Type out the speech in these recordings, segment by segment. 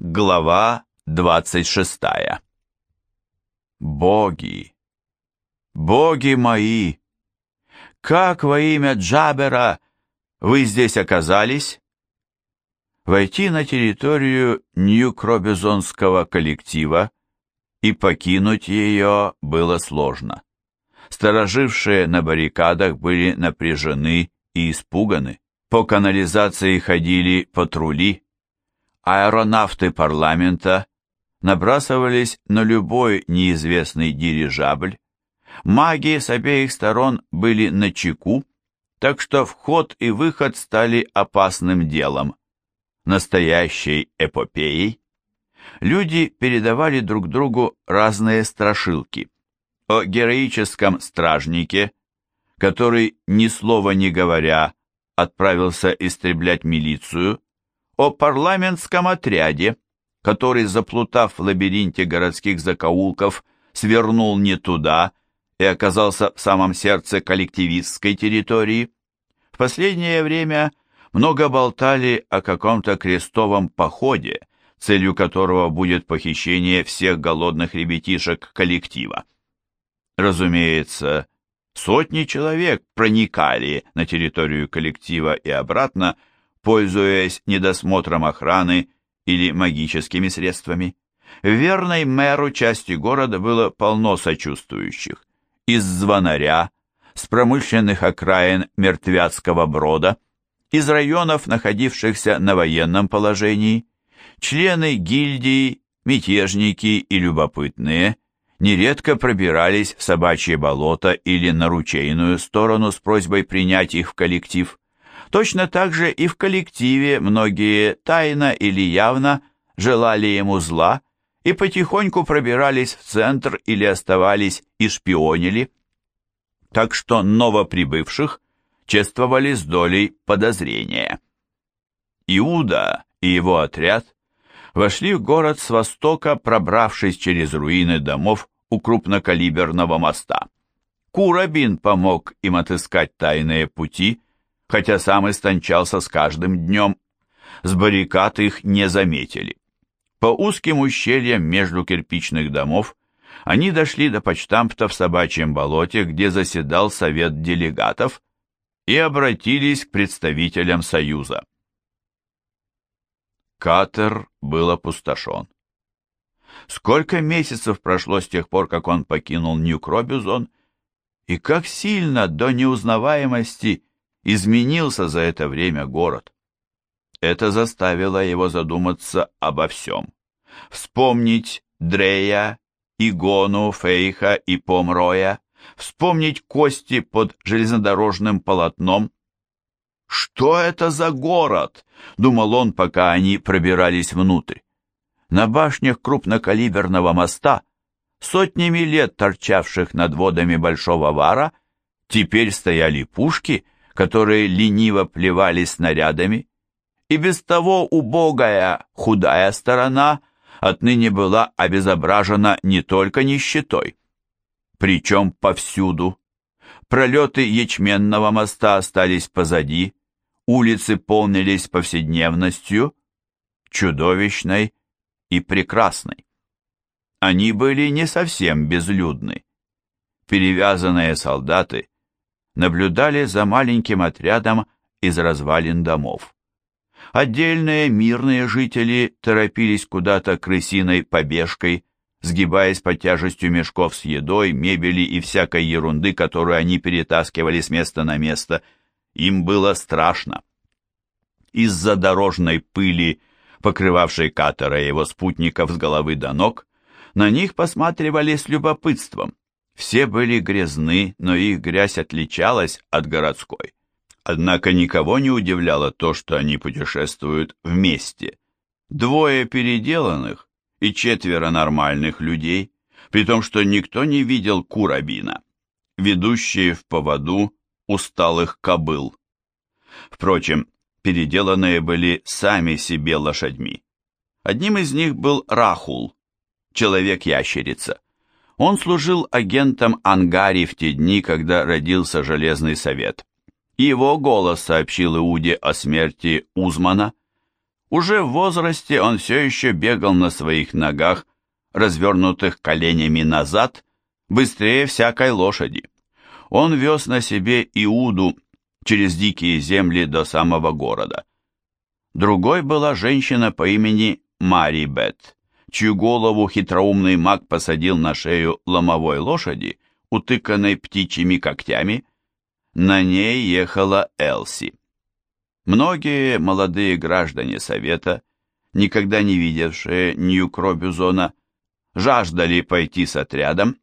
Глава 26 Боги! Боги мои! Как во имя Джабера вы здесь оказались? Войти на территорию Нью-Кробизонского коллектива и покинуть ее было сложно. Сторожившие на баррикадах были напряжены и испуганы. По канализации ходили патрули. Аэронавты парламента набрасывались на любой неизвестный дирижабль. Маги с обеих сторон были на чеку, так что вход и выход стали опасным делом, настоящей эпопеей. Люди передавали друг другу разные страшилки. О героическом стражнике, который, ни слова не говоря, отправился истреблять милицию, о парламентском отряде, который, заплутав в лабиринте городских закоулков, свернул не туда и оказался в самом сердце коллективистской территории. В последнее время много болтали о каком-то крестовом походе, целью которого будет похищение всех голодных ребятишек коллектива. Разумеется, сотни человек проникали на территорию коллектива и обратно, пользуясь недосмотром охраны или магическими средствами. Верной мэру части города было полно сочувствующих. Из звонаря, с промышленных окраин Мертвяцкого брода, из районов, находившихся на военном положении, члены гильдии, мятежники и любопытные нередко пробирались в собачье болото или на ручейную сторону с просьбой принять их в коллектив. Точно так же и в коллективе многие тайно или явно желали ему зла и потихоньку пробирались в центр или оставались и шпионили. Так что новоприбывших чествовали с долей подозрения. Иуда и его отряд вошли в город с востока, пробравшись через руины домов у крупнокалиберного моста. Курабин помог им отыскать тайные пути, хотя сам истончался с каждым днем. С баррикад их не заметили. По узким ущельям между кирпичных домов они дошли до почтампта в собачьем болоте, где заседал совет делегатов, и обратились к представителям Союза. Катер был опустошен. Сколько месяцев прошло с тех пор, как он покинул Нью-Кробюзон, и как сильно до неузнаваемости изменился за это время город. Это заставило его задуматься обо всем. Вспомнить Дрея, Игону, Фейха и Помроя, вспомнить кости под железнодорожным полотном, «Что это за город?» — думал он, пока они пробирались внутрь. На башнях крупнокалиберного моста, сотнями лет торчавших над водами Большого Вара, теперь стояли пушки, которые лениво плевали снарядами, и без того убогая, худая сторона отныне была обезображена не только нищетой, причем повсюду. Пролеты ячменного моста остались позади, улицы полнились повседневностью, чудовищной и прекрасной. Они были не совсем безлюдны. Перевязанные солдаты наблюдали за маленьким отрядом из развалин домов. Отдельные мирные жители торопились куда-то крысиной побежкой, сгибаясь под тяжестью мешков с едой, мебели и всякой ерунды, которую они перетаскивали с места на место – им было страшно. Из-за дорожной пыли, покрывавшей Катера и его спутников с головы до ног, на них посматривали с любопытством. Все были грязны, но их грязь отличалась от городской. Однако никого не удивляло то, что они путешествуют вместе. Двое переделанных и четверо нормальных людей, при том, что никто не видел Курабина. Ведущие в поводу усталых кобыл. Впрочем, переделанные были сами себе лошадьми. Одним из них был Рахул, человек-ящерица. Он служил агентом Ангари в те дни, когда родился Железный Совет. Его голос сообщил Иуде о смерти Узмана. Уже в возрасте он все еще бегал на своих ногах, развернутых коленями назад, быстрее всякой лошади. Он вез на себе Иуду через дикие земли до самого города. Другой была женщина по имени Мари Бет, чью голову хитроумный маг посадил на шею ломовой лошади, утыканной птичьими когтями. На ней ехала Элси. Многие молодые граждане Совета, никогда не видевшие Нью-Кробюзона, жаждали пойти с отрядом,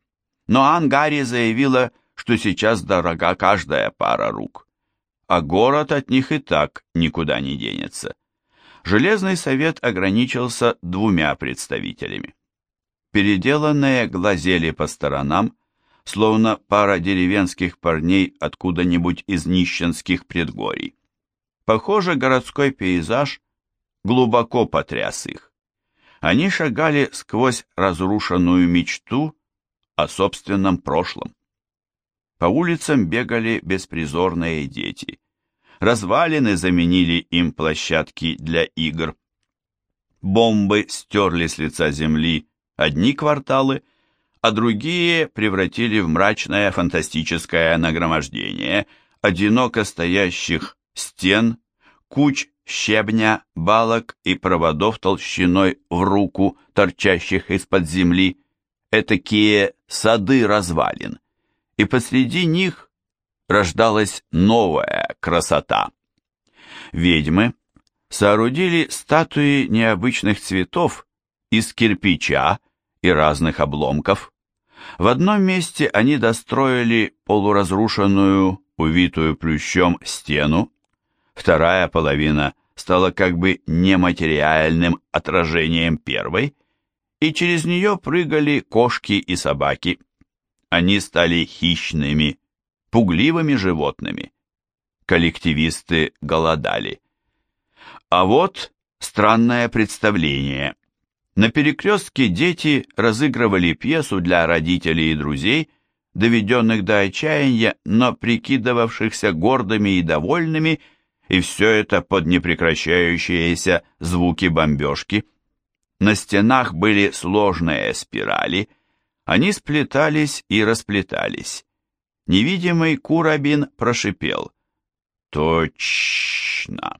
но Ангари заявила, что сейчас дорога каждая пара рук, а город от них и так никуда не денется. Железный совет ограничился двумя представителями. Переделанные глазели по сторонам, словно пара деревенских парней откуда-нибудь из нищенских предгорий. Похоже, городской пейзаж глубоко потряс их. Они шагали сквозь разрушенную мечту о собственном прошлом. По улицам бегали беспризорные дети. Развалины заменили им площадки для игр. Бомбы стерли с лица земли одни кварталы, а другие превратили в мрачное фантастическое нагромождение одиноко стоящих стен, куч щебня, балок и проводов толщиной в руку, торчащих из-под земли, этакие сады развалин, и посреди них рождалась новая красота. Ведьмы соорудили статуи необычных цветов из кирпича и разных обломков. В одном месте они достроили полуразрушенную, увитую плющом стену, Вторая половина стала как бы нематериальным отражением первой, и через нее прыгали кошки и собаки. Они стали хищными, пугливыми животными. Коллективисты голодали. А вот странное представление. На перекрестке дети разыгрывали пьесу для родителей и друзей, доведенных до отчаяния, но прикидывавшихся гордыми и довольными – и все это под непрекращающиеся звуки бомбежки. На стенах были сложные спирали, они сплетались и расплетались. Невидимый Курабин прошипел. «Точно!»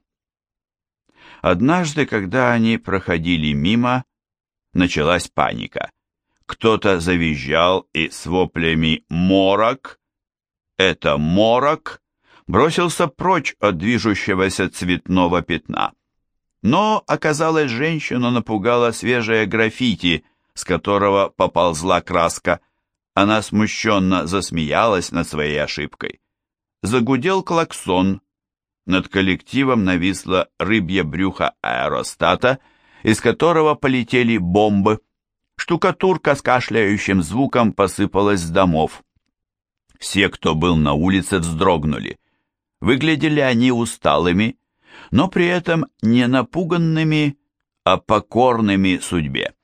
Однажды, когда они проходили мимо, началась паника. Кто-то завизжал и с воплями «Морок!» «Это морок!» бросился прочь от движущегося цветного пятна. Но, оказалось, женщину напугала свежее граффити, с которого поползла краска. Она смущенно засмеялась над своей ошибкой. Загудел клаксон. Над коллективом нависло рыбье брюхо аэростата, из которого полетели бомбы. Штукатурка с кашляющим звуком посыпалась с домов. Все, кто был на улице, вздрогнули. Выглядели они усталыми, но при этом не напуганными, а покорными судьбе.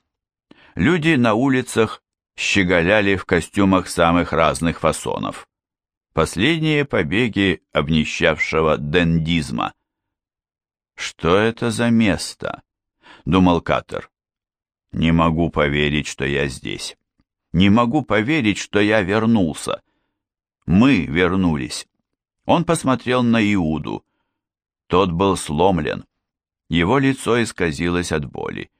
Люди на улицах щеголяли в костюмах самых разных фасонов. Последние побеги обнищавшего дендизма. «Что это за место?» — думал Катер. «Не могу поверить, что я здесь. Не могу поверить, что я вернулся. Мы вернулись». Он посмотрел на Иуду. Тот был сломлен. Его лицо исказилось от боли.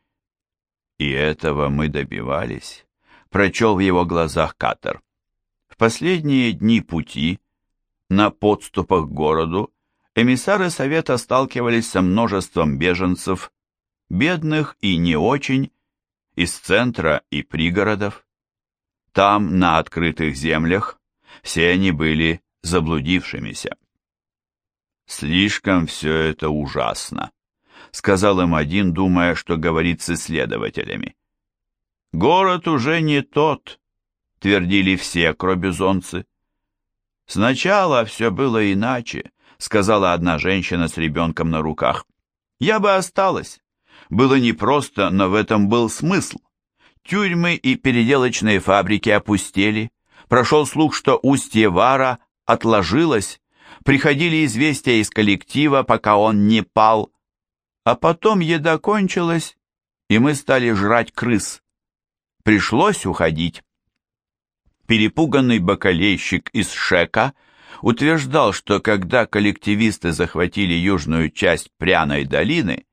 И этого мы добивались, прочел в его глазах Катер. В последние дни пути, на подступах к городу, эмиссары Совета сталкивались со множеством беженцев, бедных и не очень, из центра и пригородов. Там, на открытых землях, все они были заблудившимися. «Слишком все это ужасно», — сказал им один, думая, что говорит с исследователями. «Город уже не тот», — твердили все кробюзонцы. «Сначала все было иначе», — сказала одна женщина с ребенком на руках. «Я бы осталась. Было непросто, но в этом был смысл. Тюрьмы и переделочные фабрики опустели. Прошел слух, что устье Вара отложилось, приходили известия из коллектива, пока он не пал. А потом еда кончилась, и мы стали жрать крыс. Пришлось уходить. Перепуганный бакалейщик из Шека утверждал, что когда коллективисты захватили южную часть Пряной долины,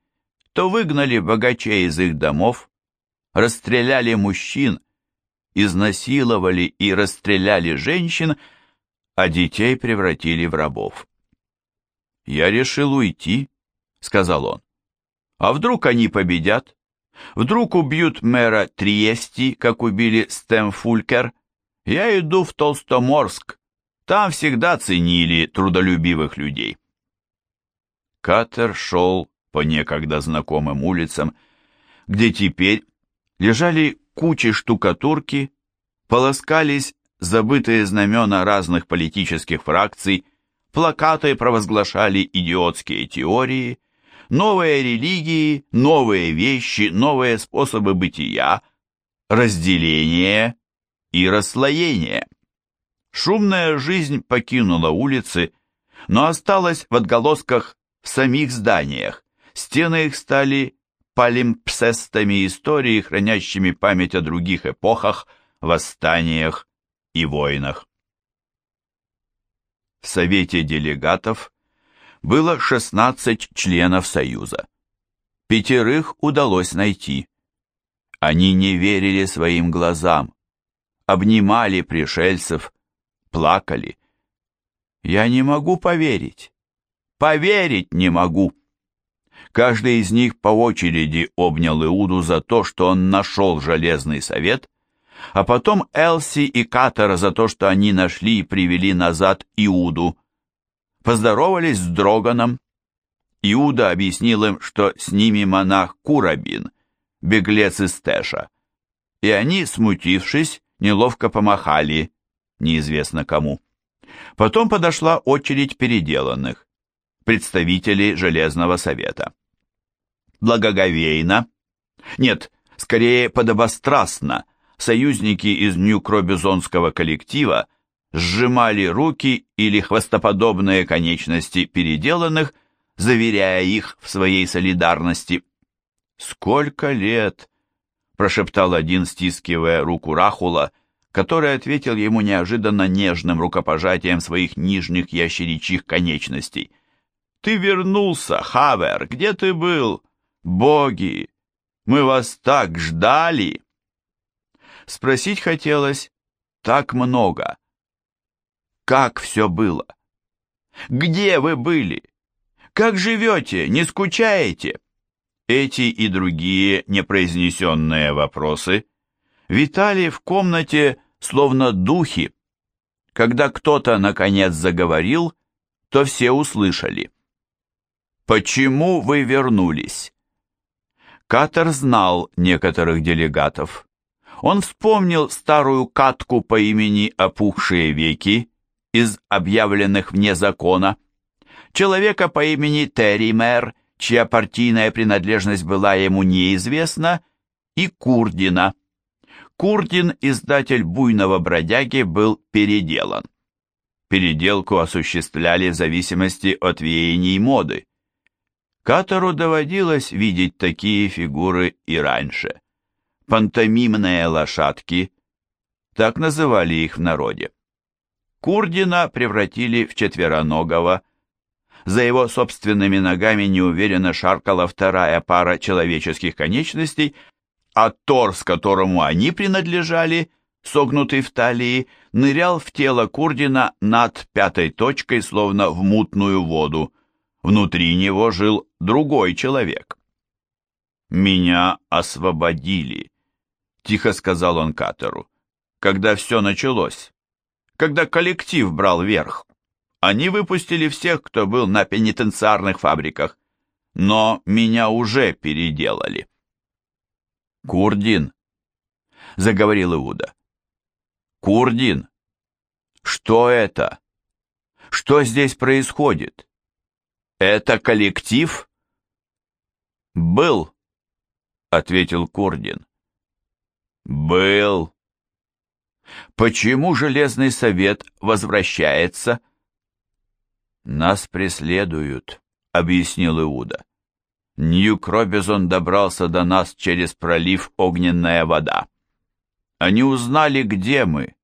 то выгнали богачей из их домов, расстреляли мужчин, изнасиловали и расстреляли женщин, а детей превратили в рабов. «Я решил уйти», — сказал он. «А вдруг они победят? Вдруг убьют мэра Триести, как убили Стэмфулькер? Я иду в Толстоморск. Там всегда ценили трудолюбивых людей». Катер шел по некогда знакомым улицам, где теперь лежали кучи штукатурки, полоскались забытые знамена разных политических фракций, плакаты провозглашали идиотские теории, новые религии, новые вещи, новые способы бытия, разделение и расслоение. Шумная жизнь покинула улицы, но осталась в отголосках в самих зданиях, Стены их стали палимпсестами истории, хранящими память о других эпохах, восстаниях и войнах. В Совете делегатов было 16 членов Союза. Пятерых удалось найти. Они не верили своим глазам, обнимали пришельцев, плакали. Я не могу поверить. Поверить не могу. Каждый из них по очереди обнял Иуду за то, что он нашел Железный Совет, а потом Элси и Катера за то, что они нашли и привели назад Иуду. Поздоровались с Дроганом. Иуда объяснил им, что с ними монах Курабин, беглец из Теша. И они, смутившись, неловко помахали, неизвестно кому. Потом подошла очередь переделанных, представителей Железного Совета благоговейно, нет, скорее подобострастно, союзники из Нью-Кробизонского коллектива сжимали руки или хвостоподобные конечности переделанных, заверяя их в своей солидарности. «Сколько лет!» – прошептал один, стискивая руку Рахула, который ответил ему неожиданно нежным рукопожатием своих нижних ящеричьих конечностей. «Ты вернулся, Хавер! Где ты был? Боги, мы вас так ждали!» Спросить хотелось так много. Как все было? Где вы были? Как живете? Не скучаете? Эти и другие непроизнесенные вопросы витали в комнате, словно духи. Когда кто-то, наконец, заговорил, то все услышали. «Почему вы вернулись?» Катер знал некоторых делегатов. Он вспомнил старую катку по имени «Опухшие веки» из объявленных вне закона, человека по имени Терри Мэр, чья партийная принадлежность была ему неизвестна, и Курдина. Курдин, издатель «Буйного бродяги», был переделан. Переделку осуществляли в зависимости от веяний моды. Катору доводилось видеть такие фигуры и раньше. Пантомимные лошадки, так называли их в народе. Курдина превратили в четвероногого. За его собственными ногами неуверенно шаркала вторая пара человеческих конечностей, а торс, которому они принадлежали, согнутый в талии, нырял в тело Курдина над пятой точкой, словно в мутную воду. Внутри него жил другой человек. «Меня освободили», — тихо сказал он Катеру, «когда все началось, когда коллектив брал верх. Они выпустили всех, кто был на пенитенциарных фабриках, но меня уже переделали». «Курдин», — заговорил Иуда, «Курдин, что это? Что здесь происходит?» «Это коллектив?» «Был», — ответил Курдин. «Был». «Почему Железный Совет возвращается?» «Нас преследуют», — объяснил Иуда. Нью-Кробизон добрался до нас через пролив «Огненная вода». Они узнали, где мы.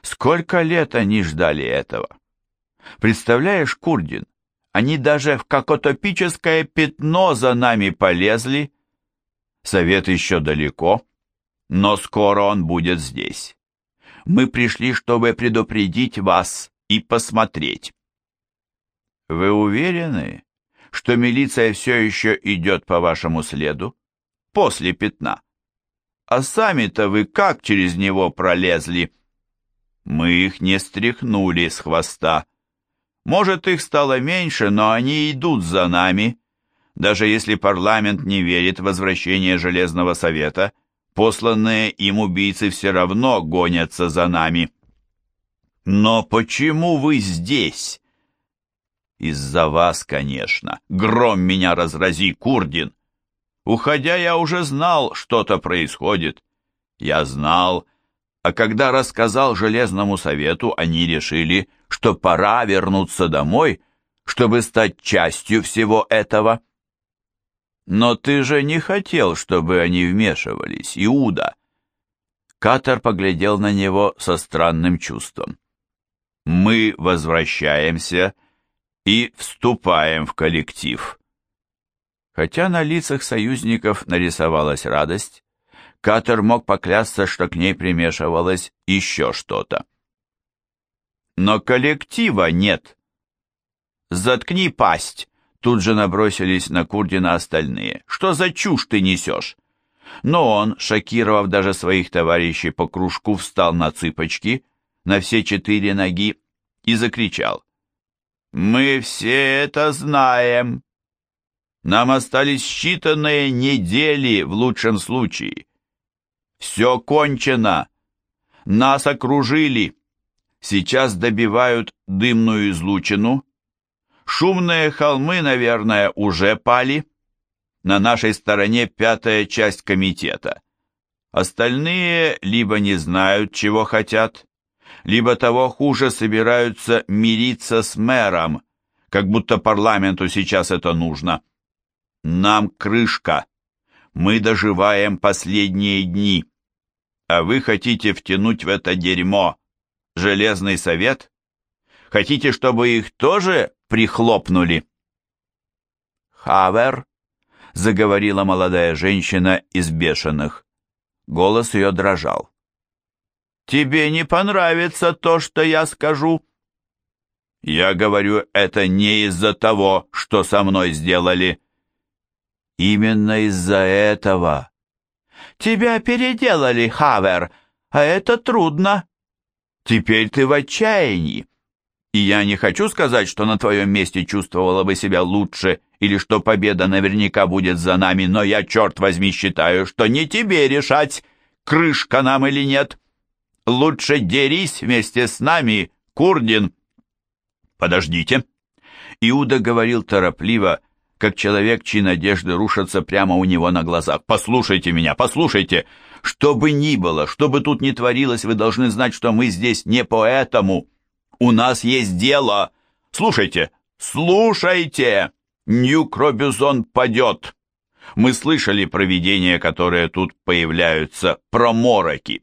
Сколько лет они ждали этого? Представляешь, Курдин, они даже в какотопическое пятно за нами полезли. Совет еще далеко, но скоро он будет здесь. Мы пришли, чтобы предупредить вас и посмотреть. Вы уверены, что милиция все еще идет по вашему следу? После пятна. А сами-то вы как через него пролезли? Мы их не стряхнули с хвоста. Может, их стало меньше, но они идут за нами. Даже если парламент не верит в возвращение Железного Совета, посланные им убийцы все равно гонятся за нами. Но почему вы здесь? Из-за вас, конечно. Гром меня разрази, Курдин. Уходя, я уже знал, что-то происходит. Я знал, а когда рассказал Железному Совету, они решили, что пора вернуться домой, чтобы стать частью всего этого. Но ты же не хотел, чтобы они вмешивались, Иуда. Катер поглядел на него со странным чувством. Мы возвращаемся и вступаем в коллектив. Хотя на лицах союзников нарисовалась радость, Катер мог поклясться, что к ней примешивалось еще что-то. Но коллектива нет. Заткни пасть! Тут же набросились на Курдина остальные. Что за чушь ты несешь? Но он, шокировав даже своих товарищей по кружку, встал на цыпочки, на все четыре ноги, и закричал. «Мы все это знаем. Нам остались считанные недели в лучшем случае. Все кончено. Нас окружили. Сейчас добивают дымную излучину. Шумные холмы, наверное, уже пали. На нашей стороне пятая часть комитета. Остальные либо не знают, чего хотят, либо того хуже собираются мириться с мэром, как будто парламенту сейчас это нужно. Нам крышка. Мы доживаем последние дни. А вы хотите втянуть в это дерьмо Железный Совет? Хотите, чтобы их тоже прихлопнули? Хавер, заговорила молодая женщина из бешеных. Голос ее дрожал. Тебе не понравится то, что я скажу. Я говорю это не из-за того, что со мной сделали. Именно из-за этого Тебя переделали, Хавер, а это трудно. Теперь ты в отчаянии. И я не хочу сказать, что на твоем месте чувствовала бы себя лучше, или что победа наверняка будет за нами, но я, черт возьми, считаю, что не тебе решать, крышка нам или нет. Лучше дерись вместе с нами, Курдин. Подождите. Иуда говорил торопливо, как человек, чьи надежды рушатся прямо у него на глазах. «Послушайте меня, послушайте! Что бы ни было, что бы тут ни творилось, вы должны знать, что мы здесь не поэтому. У нас есть дело! Слушайте, слушайте! Нью-Кробюзон падет!» Мы слышали про видения, которые тут появляются, про мороки.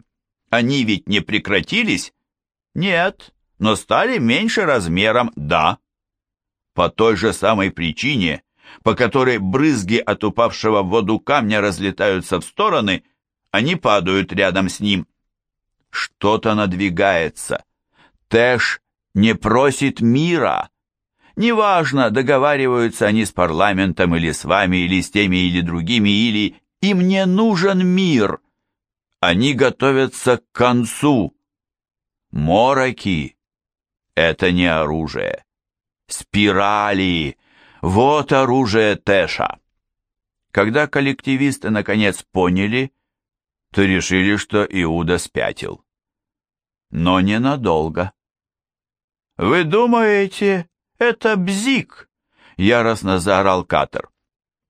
Они ведь не прекратились? Нет, но стали меньше размером, да. По той же самой причине, по которой брызги от упавшего в воду камня разлетаются в стороны, они падают рядом с ним. Что-то надвигается. Тэш не просит мира. Неважно, договариваются они с парламентом или с вами, или с теми, или другими, или им не нужен мир. Они готовятся к концу. Мороки — это не оружие. Спирали вот оружие Тэша. Когда коллективисты наконец поняли, то решили, что Иуда спятил. Но ненадолго. «Вы думаете, это бзик?» — яростно заорал Катер.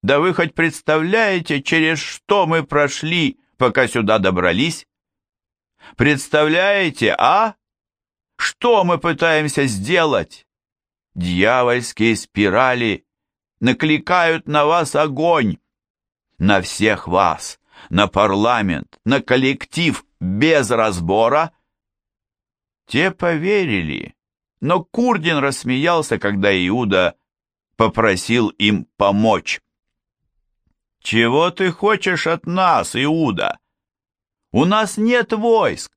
«Да вы хоть представляете, через что мы прошли, пока сюда добрались? Представляете, а? Что мы пытаемся сделать? Дьявольские спирали накликают на вас огонь. На всех вас, на парламент, на коллектив без разбора. Те поверили, но Курдин рассмеялся, когда Иуда попросил им помочь. «Чего ты хочешь от нас, Иуда? У нас нет войск.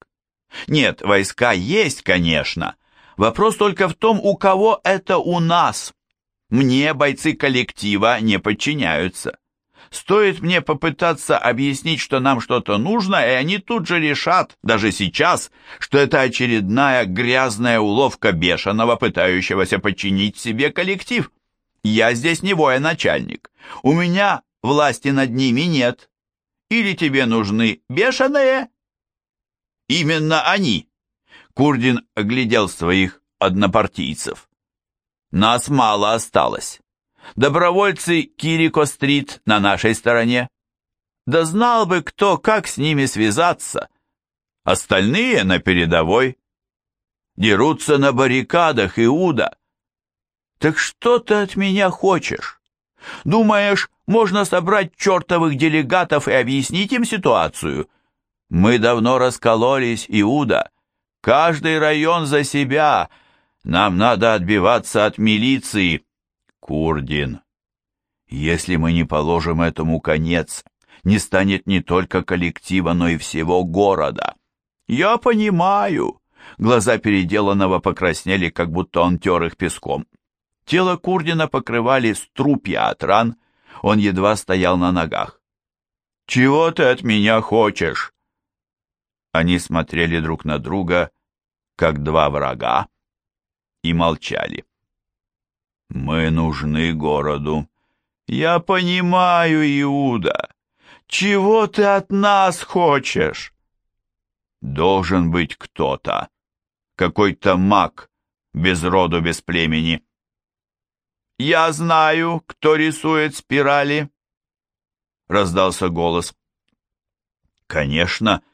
Нет, войска есть, конечно. Вопрос только в том, у кого это у нас. Мне бойцы коллектива не подчиняются. Стоит мне попытаться объяснить, что нам что-то нужно, и они тут же решат, даже сейчас, что это очередная грязная уловка бешеного, пытающегося подчинить себе коллектив. Я здесь не военачальник. У меня власти над ними нет. Или тебе нужны бешеные? Именно они. Курдин оглядел своих однопартийцев. Нас мало осталось. Добровольцы Кирико-стрит на нашей стороне. Да знал бы кто, как с ними связаться. Остальные на передовой. Дерутся на баррикадах, Иуда. Так что ты от меня хочешь? Думаешь, можно собрать чертовых делегатов и объяснить им ситуацию? Мы давно раскололись, Иуда. Каждый район за себя. Нам надо отбиваться от милиции. Курдин, если мы не положим этому конец, не станет не только коллектива, но и всего города. Я понимаю. Глаза переделанного покраснели, как будто он тер их песком. Тело Курдина покрывали струпья от ран, он едва стоял на ногах. «Чего ты от меня хочешь?» Они смотрели друг на друга, как два врага, и молчали. «Мы нужны городу». «Я понимаю, Иуда. Чего ты от нас хочешь?» «Должен быть кто-то. Какой-то маг, без роду, без племени». «Я знаю, кто рисует спирали», — раздался голос. «Конечно,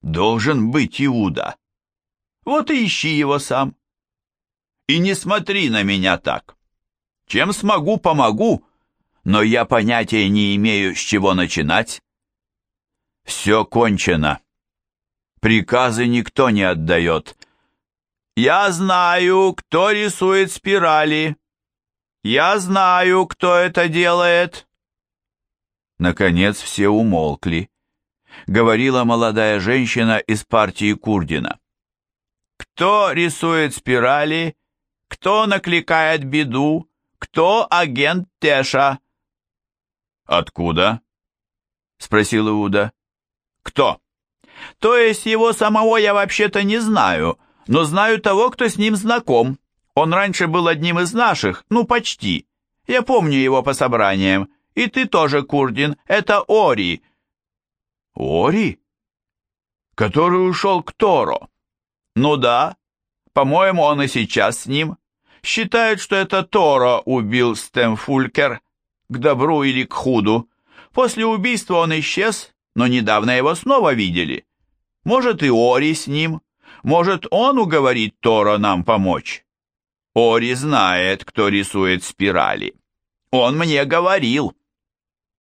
должен быть Иуда. Вот и ищи его сам. И не смотри на меня так. Чем смогу, помогу, но я понятия не имею, с чего начинать. Все кончено. Приказы никто не отдает. Я знаю, кто рисует спирали». «Я знаю, кто это делает!» Наконец все умолкли. Говорила молодая женщина из партии Курдина. «Кто рисует спирали? Кто накликает беду? Кто агент Теша?» «Откуда?» — спросил Иуда. «Кто?» «То есть его самого я вообще-то не знаю, но знаю того, кто с ним знаком. Он раньше был одним из наших, ну почти. Я помню его по собраниям. И ты тоже, Курдин, это Ори». «Ори? Который ушел к Торо?» «Ну да. По-моему, он и сейчас с ним. Считают, что это Торо убил Стэмфулькер, к добру или к худу. После убийства он исчез, но недавно его снова видели. Может, и Ори с ним. Может, он уговорит Торо нам помочь. Ори знает, кто рисует спирали. Он мне говорил.